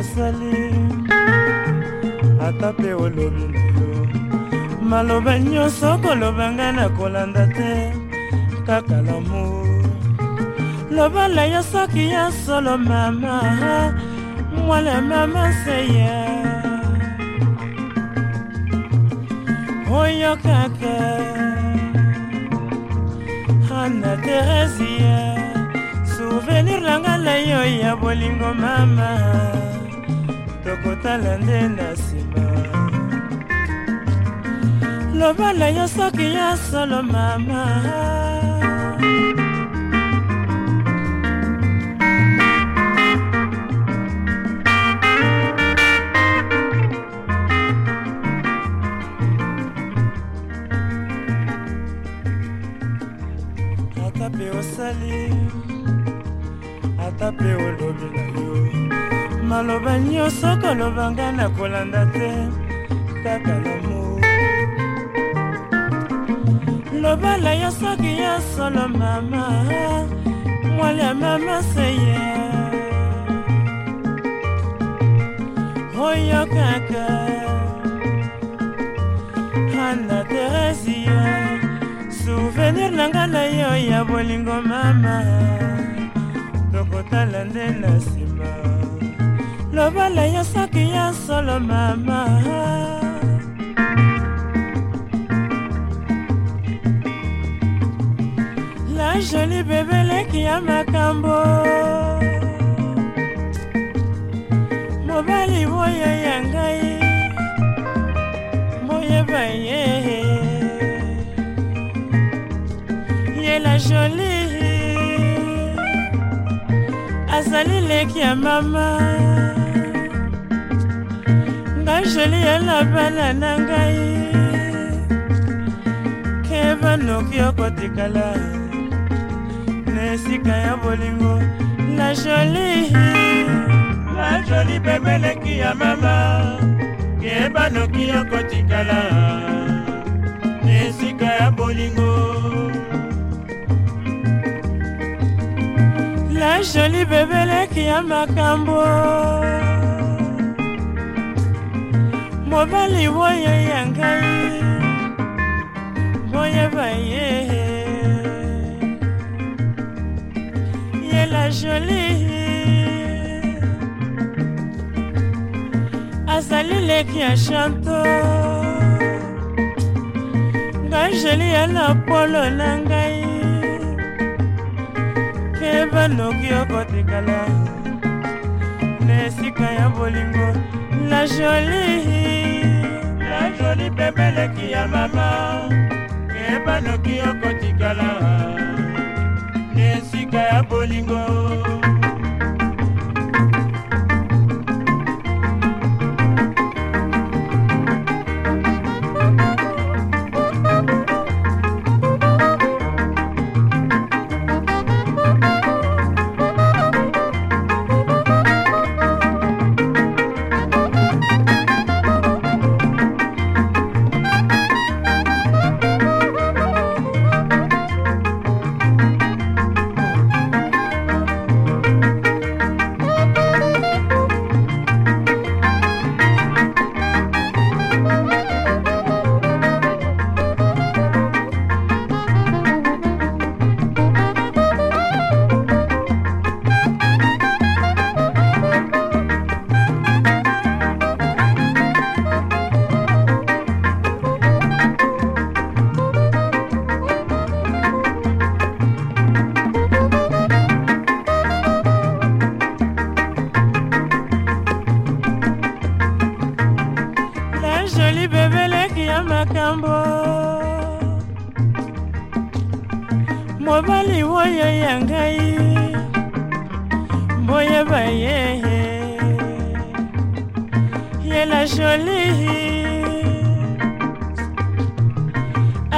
osali ata mpe olobi na yo maloba nyonso koloba ngai na kolanda te kaka lamour lobala yo soki ya solo mama mwala mama seya oyo kaka ana teresia souvenir na ngai na yo ya bolingo mama tokotala nde na nsima loba na yo soki ya solo mama ata mpe osali ata mpe olobi na yo maloba nyonso toloba ngai na kolanda te kaka lamo lobala yo soki ya solo mama mwali ya mama seye oyo kaka ana teresia souvenir na ngai na yo ya bolingo mama tokotala nde na nsima lobala yo soki ya solo mama la joli bebeleki ya makambo mobali boye ya ngai boyeba ye ye la joli azali leki ya mama kajeli yela bana na ngai ke banoki okotikala na esika ya bolingo la joli la joli bebeleki ya mama ke banoki okotikala na esika ya bolingo la joli bebeleki ya makambo mobali boya ya ngai boyeba ye ye la joli azali leki ya chanto ngai joli ya na polo na ngai kebanoki okotikala na esika ya bolingo la jolie la jolie bebeleki ya mama yebanoki okotikala na esika ya bolingo mobali oyo ya ngai boyeba ye yela joli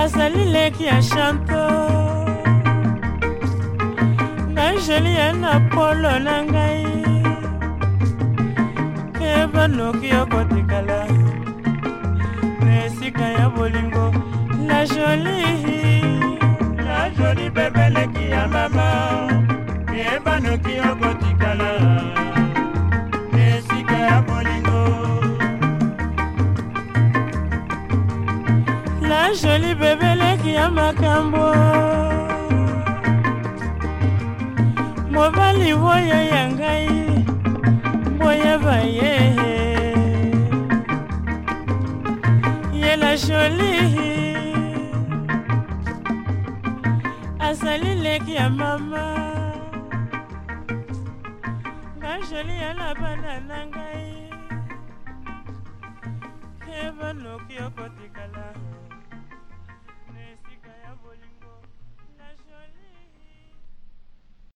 azali leki ya chanto ngai joli ye na polo na ngai ebanoki okotikala na esika ya bolingo la jolie joli bebeleki ya mama eyebanoki okotikala esika ya bolingo la joli bebeleki ya makambo mobali boya ya ngai boya baye ye la jolie azali leki ya mama bajoli yala bana na ngai ebanoki okotikala